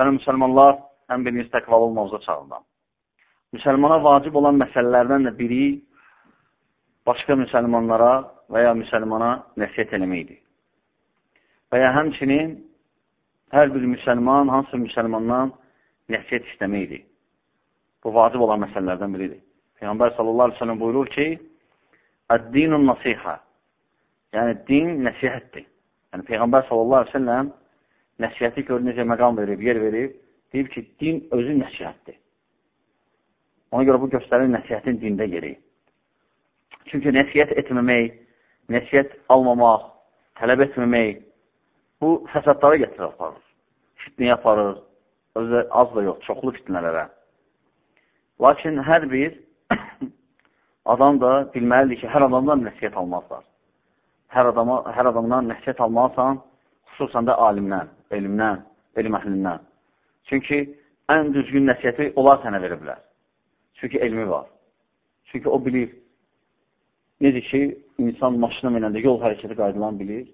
Bəli, müsəlmanlar, ən birinci təqvalı olmamıza çağırıram. Müsəlmana vacib olan məsələlərdən də biri başqa müsəlmanlara və ya müsəlmana nəsiyyət eləməkdir. Və ya həmçinin hər bir müsəlman, hansı müsəlmandan nəsiyyət istəməkdir. Bu vacib olan məsələlərdən biridir. Peyğəmbər sallallahu aleyhi ve sellem buyurur ki, Əd-dinun nasihə Yəni, din nəsihətdir. Yəni, Peyğəmbər sallallahu aleyhi ve sellem nəsihəti gör necə məqam verib, yer verib, deyib ki, din özü nəsihətdir. Ona görə bu göstərir nəsihətin dində yeri. Çünki nəsihət etməmək, nəsihət almamaq, tələb etməmək, bu fəsadlara gətirir, aparır. Fitniyə aparır, özü az da yox, çoxlu fitnələrə. Lakin hər bir adam da bilməlidir ki, hər adamdan nəsiyyət almazlar. Hər, adama, hər adamdan nəsiyyət almalısan, xüsusən də alimdən, elmdən, elm əhlindən. Çünki ən düzgün nəsiyyəti onlar sənə verə bilər. Çünki elmi var. Çünki o bilir. Necə ki, insan maşına minəndə yol hərəkəti qaydalan bilir.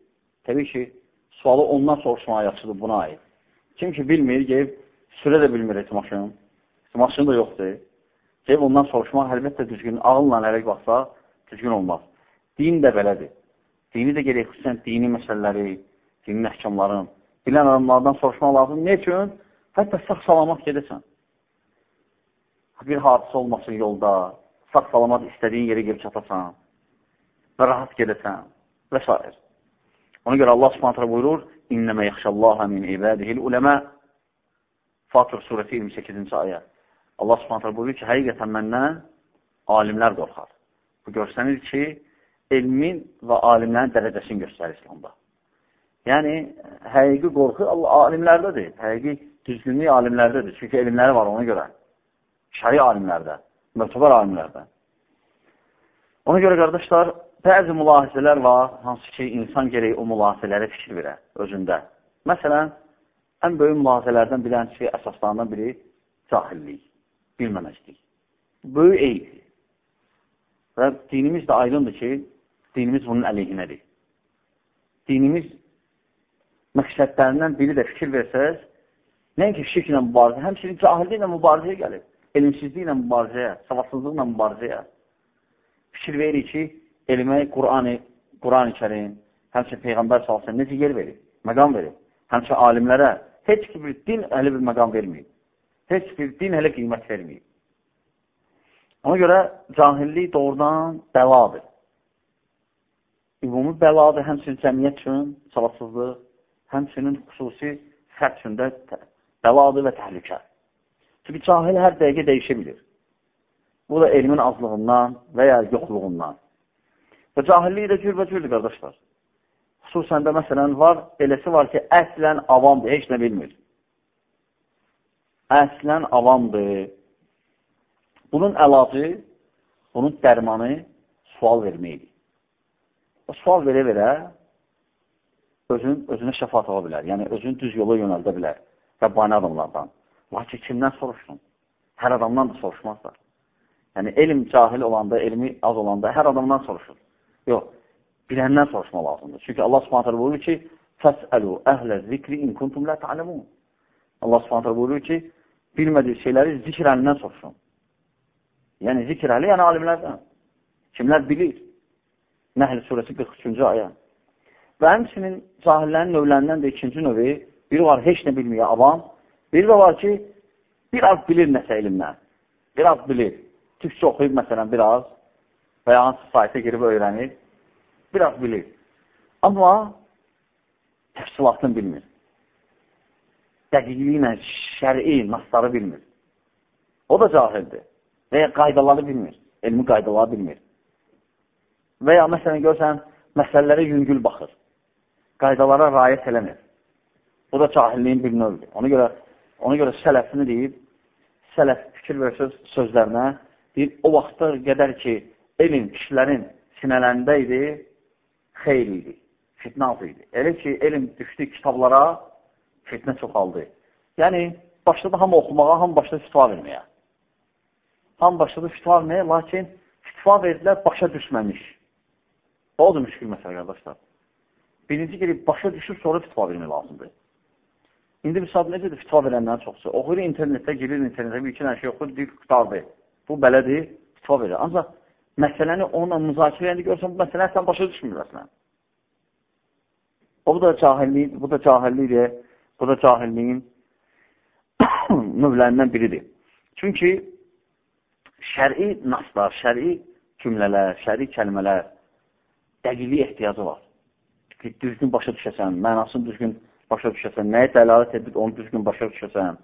Təbii ki, sualı ondan soruşmağa yaxşıdır buna aid. Kim ki bilmir, gəlib sürə də bilmir et maşın. Maşını da yoxdur. Gəlib ondan soruşmaq əlbəttə düzgün, ağılla ərək baxsa, düzgün olmaz. Din də belədir. Dini də gerək xüsusən dini məsələləri, dini əhkamların bilən adamlardan soruşmaq lazım. Ne üçün? Hətta sağ-salamat gedəsən. Bir hadisə olmasın yolda, sağ-salamat istədiyin yeri gelib çatasan və rahat gedəsən və s. Ona görə Allah subhanətlə buyurur, İnnəmə yaxşallaha min ibadihil uləmə Fatır surəsi 28-ci ayə. Allah subhanətlə buyurur ki, həqiqətən məndən alimlər qorxar. Bu görsənir ki, elmin və alimlərin dərəcəsini göstərir İslamda. Yəni, həqiqi qorxu Allah alimlərdədir. Həqiqi düzgünlük alimlərdədir. Çünki elmləri var ona görə. Şəri alimlərdə, mötəbər alimlərdə. Ona görə, qardaşlar, bəzi mülahizələr var, hansı ki, insan gerək o mülahizələrə fikir verə özündə. Məsələn, ən böyük mülahizələrdən bilən şey, əsaslarından biri cahillik bilməməkdir. Böyük eydir. Və dinimiz də aydındır ki, dinimiz bunun əleyhinədir. Dinimiz məqsədlərindən biri də fikir versəz, nəinki şirklə mübarizə, həmçinin cahilliklə mübarizəyə gəlir, elmsizliklə mübarizəyə, savadsızlıqla mübarizəyə. Fikir verir ki, elmə Qur'an-ı Quran kərim, həmçinin Peyğəmbər salsın, necə yer verir, məqam verir. Həmçinin alimlərə heç bir din əhli bir məqam verməyib heç bir din hələ qiymət verməyib. Ona görə cahillik doğrudan bəladır. Ümumi bəladır, həmçinin cəmiyyət üçün savadsızlıq, həmçinin xüsusi fərd üçün də bəladır və təhlükə. Çünki cahil hər dəqiqə dəyişə bilir. Bu da elmin azlığından və ya yoxluğundan. Və cahillik də cürbəcürdür, qardaşlar. Xüsusən də, məsələn, var, eləsi var ki, əslən avamdır, heç nə bilmir əslən avamdır. Bunun əlacı, bunun dərmanı sual verməkdir. O sual verə-verə özün, özünə şəfa tapa bilər. Yəni, özünü düz yola yönəldə bilər. Rəbbani adamlardan. Lakin kimdən soruşsun? Hər adamdan da soruşmazlar. Yəni, elm cahil olanda, elmi az olanda hər adamdan soruşur. Yox, biləndən soruşma lazımdır. Çünki Allah subhanətə buyurur ki, Fəsəlu əhlə zikri in kuntum lə ta'ləmun. Allah subhanətə buyurur ki, bilmədiyi şeyləri zikr əlindən sorsun. Yəni, zikr əli, yəni alimlərdən. Kimlər bilir? Nəhl surəsi 43-cü ayə. Və həmçinin cahillərin növlərindən də ikinci növü, biri var, heç nə bilməyə avam, biri də var ki, biraz bilir nəsə elmdən, biraz bilir. Türkçə oxuyub, məsələn, biraz və ya hansı saytə girib öyrənir, biraz bilir. Amma təfsilatını bilmir dəqiqliyi ilə şəri nasları bilmir. O da cahildir. Və ya qaydaları bilmir. Elmi qaydaları bilmir. Və ya məsələn görsən, məsələlərə yüngül baxır. Qaydalara rayət eləmir. Bu da cahilliyin bir növdür. Ona görə, ona görə sələfini deyib, sələf fikir və söz, sözlərinə deyib, o vaxtda qədər ki, elm kişilərin sinələrində idi, xeyr idi, fitnat idi. Elə ki, elm düşdü kitablara, fitnə çoxaldı. Yəni, başladı hamı oxumağa, hamı başladı fitva verməyə. Hamı başladı fitva verməyə, lakin fitva verdilər, başa düşməmiş. Odur müşkül məsələ, qardaşlar. Birinci gəlib, başa düşüb, sonra fitva vermək lazımdır. İndi saat necədir fitva verənlərin çoxsu? Oxuyur internetdə, girir internetə, bir iki dənə şey oxuyur, deyir, qutardır. Bu belədir, fitva verir. Ancaq məsələni onunla müzakirə edəndə görsən, bu məsələni sən başa düşmür əslən. O, bu da cahillik, bu da cahillikdir, bu da cahilliyin növlərindən biridir. Çünki şəri naslar, şəri cümlələr, şəri kəlmələr dəqiqliyə ehtiyacı var ki, düzgün başa düşəsən, mənasını düzgün başa düşəsən, nəyə dəlalət edir, onu düzgün başa düşəsən.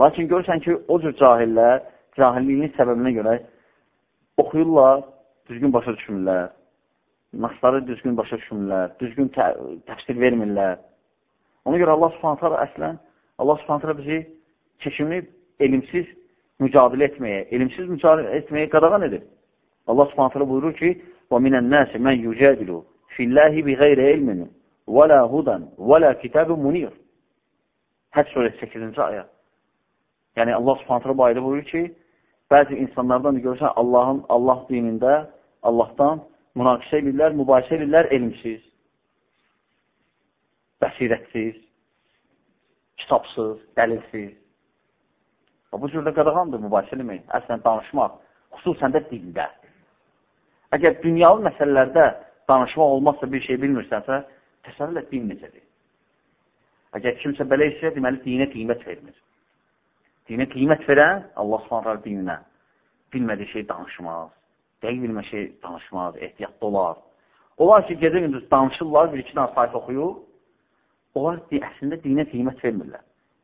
Lakin görürsən ki, o cür cahillər cahilliyinin səbəbinə görə oxuyurlar, düzgün başa düşmürlər. Nasları düzgün başa düşmürlər, düzgün tə təfsir vermirlər. Ona görə Allah Subhanahu taala əslən Allah Subhanahu taala bizi keçimli, elimsiz mücadilə etməyə, elimsiz mücadilə etməyə qadağan edir. Allah Subhanahu taala buyurur ki: "Və minən nasi men yucadilu فِي اللّٰهِ بِغَيْرِ عِلْمٍ وَلَا هُدًا وَلَا كِتَابٍ مُنِيرٍ Həc surəsi 8-ci ayə. Yəni Allah Subhanahu bu ayədə buyurur ki, bəzi insanlardan da görürsən Allahın Allah dinində Allahdan münaqişə edirlər, mübahisə edirlər elmsiz, bəsirətsiz, kitabsız, dəlilsiz. Bu cürdə qadağandır mübahisə eləmək, əslən danışmaq, xüsusən də dində. Əgər dünyalı məsələlərdə danışmaq olmazsa, bir şey bilmirsənsə, təsəvvür et din necədir. Əgər kimsə belə isə, deməli, dinə qiymət vermir. Dinə qiymət verən Allah subhanətlər dininə bilmədiyi şey danışmaz, dəqiq bilmə şey danışmaz, ehtiyatlı olar. Onlar ki, gecə gündüz danışırlar, bir-iki dənə sayf oxuyur, onlar əslində dinə qiymət vermirlər.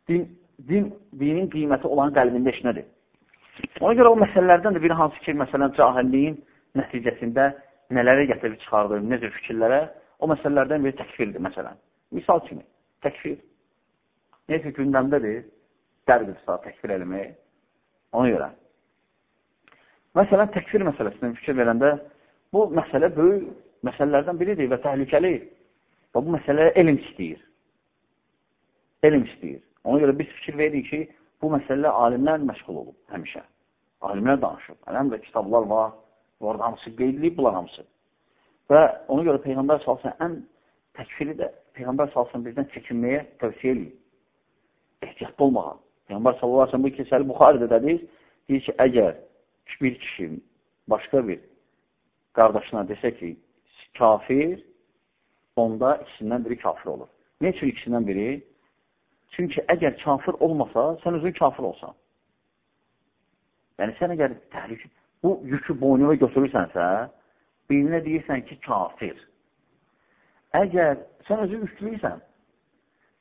Din, din, dinin qiyməti olan qəlbində işnədir. Ona görə o məsələlərdən də biri hansı ki, məsələn, cahilliyin nəticəsində nələrə gətirib çıxardır, necə fikirlərə, o məsələlərdən biri təkfirdir, məsələn. Misal kimi, təkfir. Neysə gündəmdədir, dərdirsə təkfir eləmək. Ona görə. Məsələn, təkfir məsələsindən fikir verəndə, bu məsələ böyük məsələlərdən biridir və təhlükəli. Və bu məsələ elm istəyir. Elm istəyir. Ona görə biz fikir veririk ki, bu məsələ alimlər məşğul olub həmişə. Alimlər danışıb. Əlhəmdə kitablar var, orada hamısı qeydliyib, bunlar hamısı. Və ona görə Peyğəmbər salsın ən təkfiri də Peyğəmbər salsın bizdən çəkinməyə tövsiyə edir. Ehtiyatlı olmağa. Peyğəmbər sallallahu aleyhi bu kisəli Buxaridə dedik, deyir ki, əgər bir kişi başqa bir qardaşına desə ki, kafir, onda ikisindən biri kafir olur. Ne üçün ikisindən biri? Çünki əgər kafir olmasa, sən özün kafir olsan. Yəni, sən əgər təhrik, bu yükü boynuna götürürsənsə, birinə deyirsən ki, kafir. Əgər sən özü yüklüysən,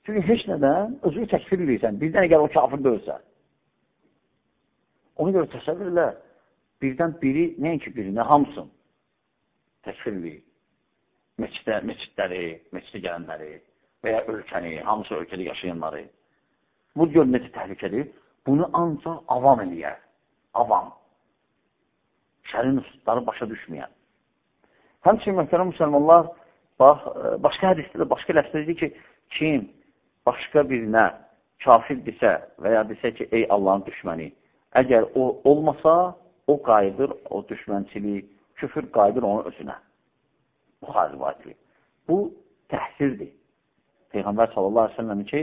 çünki heç nədən özünü təkfir edirsən, birdən əgər o kafir döyürsə, ona görə təsəvvürlə, birdən biri, nəinki biri, nə hamısın təkfirli, meçidə, meçidləri, meçidə gələnləri və ya ölkəni, hamısı ölkədə yaşayanları. Bu gör necə təhlükədir. Bunu ancaq avam eləyər. Avam. Şərin üstları başa düşməyən. Həmçinin məsələn müsəlmanlar bax, başqa hədisdə də başqa ləfsə dedi ki, kim başqa birinə kafirdirsə və ya desə ki, ey Allahın düşməni, əgər o olmasa, o qayıdır, o düşmənçilik, küfür qayıdır onun özünə. Buxar rivayətli. Bu təhsirdir. Peyğəmbər sallallahu aleyhi ve sellem ki,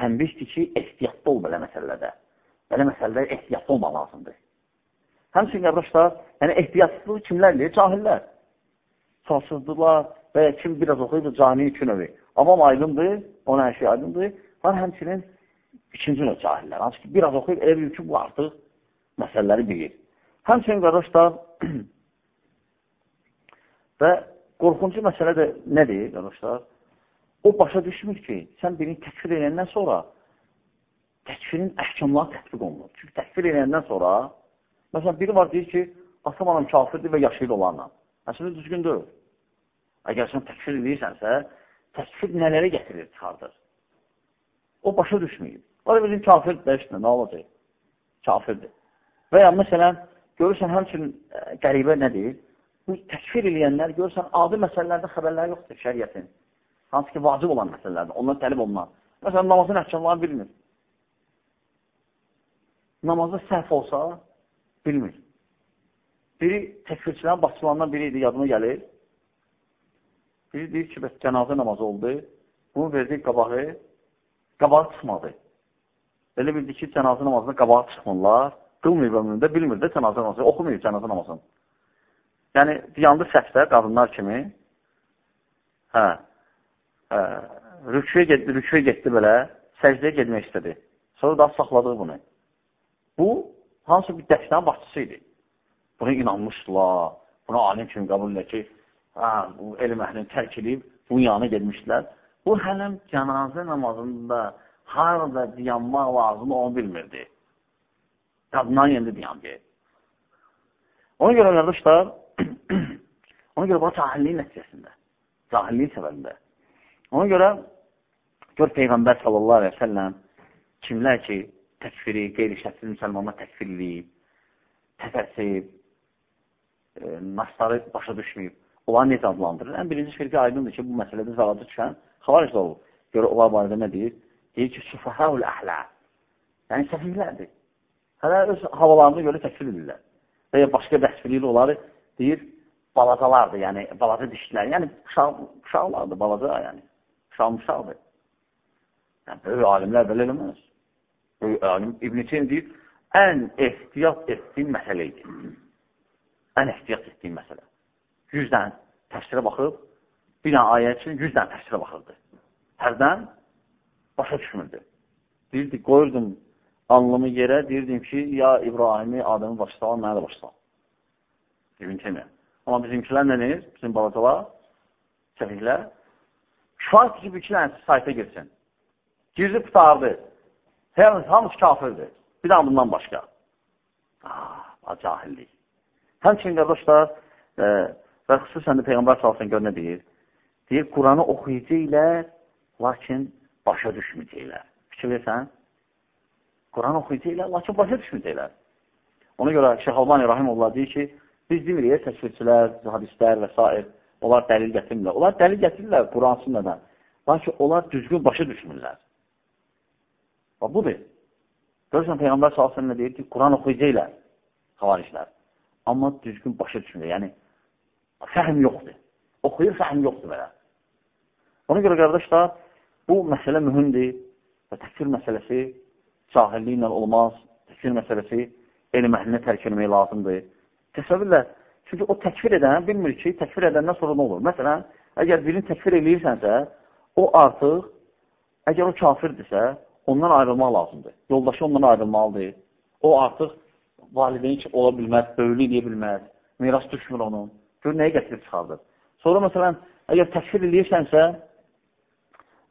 tənbihdir ki, ehtiyatlı ol belə məsələdə. Belə məsələdə ehtiyatlı olmaq lazımdır. Həmçin, qardaşlar, yəni ehtiyatsızlığı kimlərdir? Cahillər. Çalsızdılar və ya kim biraz oxuyub cani iki növü. Avam aydındır, ona hər şey aydındır. Var həmçinin ikinci növ cahillər. Hansı ki, biraz oxuyub elə bilir ki, bu artıq məsələləri bilir. Həmçinin qardaşlar və qorxuncu məsələ də nədir, qardaşlar? O başa düşmür ki, sən birini təkfir edəndən sonra təkfirin əhkamları tətbiq olunur. Çünki təkfir edəndən sonra, məsələn, biri var deyir ki, atam anam kafirdir və yaşayır olanla. Əslində düzgün deyil. Əgər sən təkfir edirsənsə, təkfir nələrə gətirir, çıxardır? O başa düşməyib. Var bizim kafirdir də işte, nə olacaq? Kafirdir. Və ya məsələn, Görürsən, həmçinin qəribə nədir? Bu təkfir eləyənlər, görürsən, adi məsələlərdə xəbərləri yoxdur şəriyyətin. Hansı ki, vacib olan məsələlərdir, ondan tələb olunan. Məsələn, namazın əhkamlarını bilmir. Namazda səhv olsa, bilmir. Biri təkfirçilərin başçılarından biri idi, yadıma gəlir. Biri deyir ki, bəs cənazə namazı oldu. Bunu verdik qabağı, qabağı çıxmadı. Elə bildi ki, cənazə namazına qabağa çıxmırlar, qılmır ömründə, bilmir də cənazə namazını, oxumur cənazə namazını. Yəni, yandı səsdə qadınlar kimi, hə, hə rüküyə getdi, rüküyə getdi belə, səcdəyə getmək istədi. Sonra da saxladı bunu. Bu, hansı bir dəstənin başçısı idi. Buna inanmışdılar, buna alim kimi qəbul edir ki, hə, elm əhlini tərk edib, bunun yanına getmişdilər. Bu hələm cənazə namazında harada dayanmaq lazım onu bilmirdi. Qadından yendi dayandı. Ona görə qardaşlar, ona görə bu cahilliyin nəticəsində, cahilliyin səbəbində. Ona görə gör Peyğəmbər sallallahu aleyhi ve selləm kimlər ki, təkfiri, qeyri-şəfsiz müsəlmanlar təkfir edib, təfəssib, e, nasları başa düşməyib, onları necə adlandırır? Ən birinci firqə aydındır ki, bu məsələdə zaladı düşən xavaricdə olur. Görə onlar barədə nə deyir? Deyir ki, sufahəul əhlə. Yəni, səfihlərdir. Hələ öz havalarına görə təkfir edirlər. Və ya başqa vəsfiliyi onları deyir, balacalardır, yəni balaca dişlər. Yəni, uşaq, uşaqlardır, balaca, yəni. Uşaq uşaqdır. Yəni, böyük alimlər belə eləməz. Böyük alim İbn-i Teym deyir, ən ehtiyat etdiyim məsələ idi. Ən ehtiyat etdiyim məsələ. 100 dənə təfsirə baxıb, bir dənə ayə üçün 100 dənə təfsirə baxırdı. Hərdən başa düşmürdü. Deyirdi, qoyurdum anlamı yerə, deyirdim ki, ya İbrahimi adamı başlayalım, mənə də başlayalım. İbn Teymiyyə. Amma bizimkilər nə deyir? Bizim balacalar, səfihlər. Şahit ki, bir iki dənə sayta girsin. Girdi, tutardı. Hər hamısı kafirdir. Bir daha bundan başqa. Ah, cahillik. Həmçinin qardaşlar, e, Və xüsusən də Peyğəmbər salsın gör nə deyir? Deyir, Quranı oxuyacaqlər, lakin başa düşməyəcəklər. Fikir versən? Quran oxuyacaqlər, lakin başa düşməyəcəklər. Ona görə Şeyh Albani Rahimullah deyir ki, biz demirik, təsvirçilər, hadislər və s. Onlar dəlil gətirmirlər. Onlar dəlil gətirirlər Quran sünnədən. Lakin onlar düzgün başa düşmürlər. Və budur. Görürsən, Peyğəmbər nə deyir ki, Quran oxuyacaqlər, xavarişlər. Amma düzgün başa düşmürlər. Yəni, Fəhm yoxdur. Oxuyur, fəhm yoxdur belə. Ona görə, qardaşlar, bu məsələ mühümdir və təkfir məsələsi cahilliklə olmaz. Təkfir məsələsi elm əhlinə tərk etmək lazımdır. Təsəvvürlə, çünki o təkfir edən bilmir ki, təkfir edəndən sonra nə olur? Məsələn, əgər birini təkfir eləyirsənsə, o artıq, əgər o kafirdirsə, ondan ayrılmaq lazımdır. Yoldaşı ondan ayrılmalıdır. O artıq valideyn ola bilməz, böyülü eləyə bilməz, miras düşmür onun. Gör, nəyi gətirib çıxardır. Sonra, məsələn, əgər təkfir eləyirsənsə,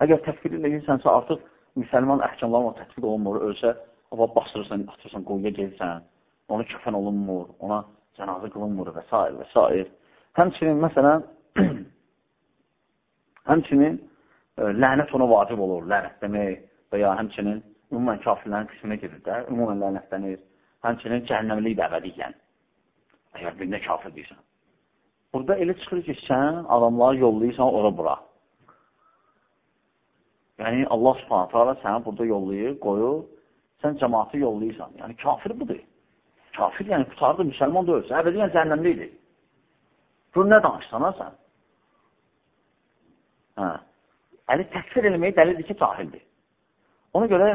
əgər təkfir eləyirsənsə, artıq müsəlman əhkamlarla tətbiq olunmur, ölsə, ava basırırsan, atırsan, qoyuya gelirsən, onu kəfən olunmur, ona cənazə qılınmır və s. və s. Həmçinin, məsələn, həmçinin ə, lənət ona vacib olur, lənət demək və ya həmçinin ümumən kafirlərin qisminə gedir də, ümumən lənətlənir. Həmçinin cəhənnəmlik də əbədiyyən. Əgər birində kafir deyirsən. Burada elə çıxır ki, sən adamları yollayırsan ora bura. Yəni, Allah subhanətə alə səni burada yollayır, qoyur, sən cəmatı yollayırsan. Yəni, kafir budur. Kafir, yəni, qutardı, müsəlman da ölsə, əbədiyyən cəhənnəmdə idi. Gör, nə danışsan, ha, sən? Hə. Yəni, təkfir eləməyi dəlildir ki, cahildir. Ona görə,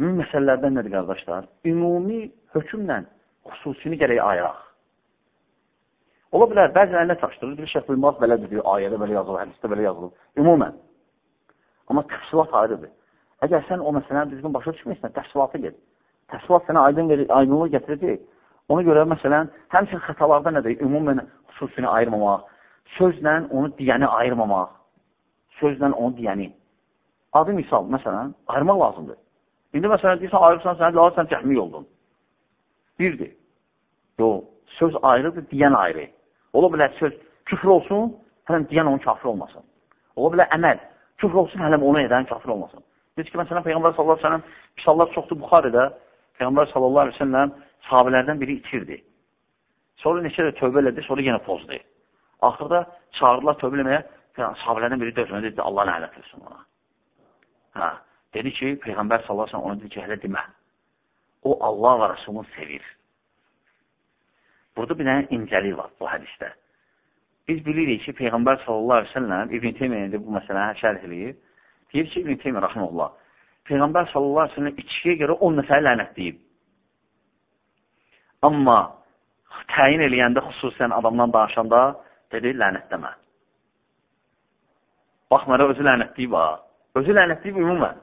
ümumi məsələlərdən nədir, qardaşlar? Ümumi hökmlə xüsusini gərək ayıraq. Ola bilər, bəzən nə çaşdırır, bir şəx bilmaz, belədir, diyor, ayədə belə yazılır, hədisdə belə yazılır. Ümumən. Amma təfsilat ayrıdır. Əgər sən o məsələni düzgün başa düşməyirsən, təfsilata get. Təfsilat sənə aydın verir, aydınlıq gətirəcək. Ona görə, məsələn, həmçin xətalarda nədir? Ümumən xüsusini ayırmamaq, sözlə onu deyəni ayırmamaq, sözlə onu deyəni. Adi misal, məsələn, ayırmaq lazımdır. İndi məsələn, deyirsən, ayırırsan, sən, sən cəhmi oldun. Birdir. Yox, söz ayrıdır, deyən ayrı. Ola bilər söz küfr olsun, hələm deyən onun kafir olmasın. Ola bilər əməl küfr olsun, hələm onu edən kafir olmasın. Deyir ki, məsələn, Peyğəmbər sallallahu aleyhi ve sellem misallar çoxdur Buxarədə. Peyğəmbər sallallahu aleyhi ve sellem sahabələrdən biri itirdi. Sonra neçə də tövbə elədi, sonra yenə pozdu. Axırda çağırdılar tövbə eləməyə, sahabələrdən biri dözmə dedi, Allah lənət etsin ona. Hə, dedi ki, Peyğəmbər sallallahu sellem ona dedi ki, hələ demə. O Allah və Rasulunu sevir. Burada bir dənə incəlik var bu hədisdə. Biz bilirik ki, Peyğəmbər sallallahu aleyhi ve sellem İbn Teymiyyə bu məsələni şərh eləyir. Deyir ki, İbn Teymiyyə rəhməlullah, Peyğəmbər sallallahu aleyhi ve sellem içkiyə görə 10 nəfəri lənətləyib. Amma təyin eləyəndə xüsusən adamdan danışanda dedi, lənətləmə. Baxmayaraq özü lənətləyib ha. Özü lənətləyib ümumən.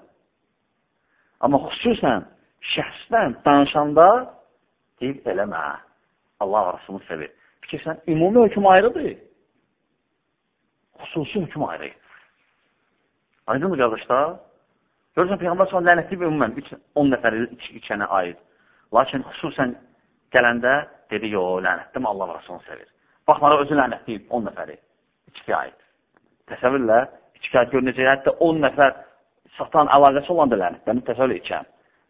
Amma xüsusən şəxsdən danışanda deyib, eləmə. Allah arasını sevir. Fikirsən, ümumi hökum ayrıdır. Xüsusi hökum ayrı. Aydın mı qardaşlar? Görürsən, Peyğəmbər sonra lənətləyib ümumən 10 nəfəri iç, içənə aid. Lakin xüsusən gələndə dedi, yox, lənətdim, Allah arasını sevir. Baxmaraq özü lənətləyib 10 nəfəri içkiyə aid. Təsəvvürlə, içkiyə görünəcək, hətta 10 nəfər satan əlaqəsi olan da lənətlənib, təsəvvür içən.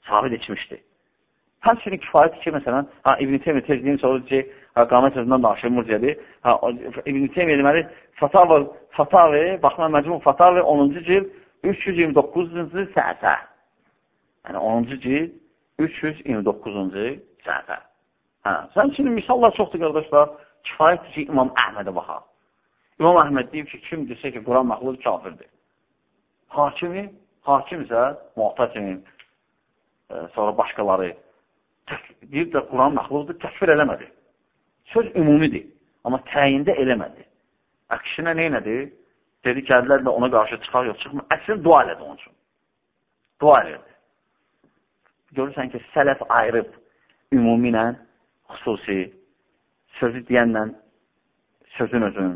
Sabit içmişdi. Həmçinin kifayətdir ki, məsələn, ha, İbn-i Teymiyyə tezliyin sonra ki, ha, qamət sözündən danışır Murciyyədir. Ha, İbn-i Teymiyyə deməli, Fatavi, Fatavi, baxma məcmum Fatavi 10-cu cild 329-cu səhifə. Yəni 10-cu cild 329-cu səhifə. Hə, həmçinin misallar çoxdur, qardaşlar. Kifayətdir ki, İmam Əhmədə baxaq. İmam Əhməd deyib ki, kim desə ki, Quran məxluq kafirdir. Hakimi, hakim isə muhtaçinin, e, sonra başqaları deyir də Quran məxluqdur, təkfir eləmədi. Söz ümumidir, amma təyində eləmədi. Əksinə neynədir? Dedi, gəldilər də ona qarşı çıxar, yox, çıxmır. Əslin dua elədi onun üçün. Dua elədi. Görürsən ki, sələf ayırıb ümumi ilə, xüsusi, sözü deyənlə, sözün özün,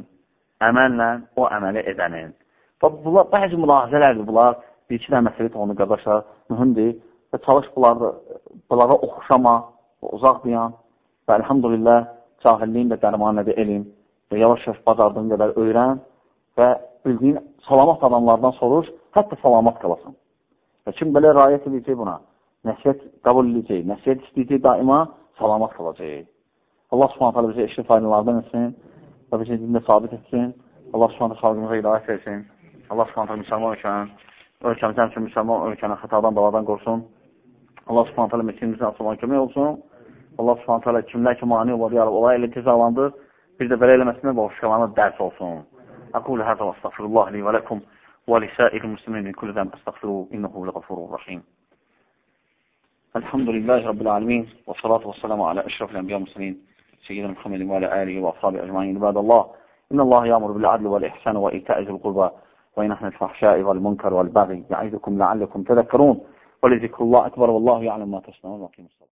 əməllə o əməli edənin. Bunlar, bəzi mülahizələrdir bunlar. Bir-iki də məsələ onu qardaşlar mühümdir və çalış bunları, bunlara oxşama, uzaq duyan və əlhamdülillah cahilliyin də dərmanədir elm və yavaş-yavaş bacardığın qədər öyrən və bildiyin salamat adamlardan soruş, hətta salamat qalasın. Və kim belə rayət edəcək buna? Nəsiyyət qəbul edəcək, nəsiyyət istəyəcək daima salamat qalacaq. Allah subhanət hələ bizə eşli faydalardan etsin və bizi dində sabit etsin. Allah subhanət xalqımıza hidayət versin. Allah subhanət müsəlman ölkənin, ölkəmizdən üçün müsəlman ölkənin xətadan, baladan qorusun. Allah subhanət hələ mekinimizin açılman kömək olsun. Allah subhanət hələ kimlər ki, mani olar, yarab, olay elə cezalandır. Bir də belə eləməsinə boşqalanı dərs olsun. Aqulu hədə və astagfirullah li və ləkum və lisəir muslimin min kulli zəm astagfiru innehu ləqafurur rəhim. Elhamdülillahi Rabbil alemin və salatu və salamu alə əşrafil ənbiya muslimin سيدنا محمد وعلى آله وأصحابه أجمعين. عباد الله إن الله يأمر بالعدل والإحسان وإيتاء ذي القربى وينهى عن الفحشاء والمنكر والبغي يعظكم لعلكم تذكرون ولذكر الله أكبر والله يعلم ما تصنعون وقيموا الصلاة.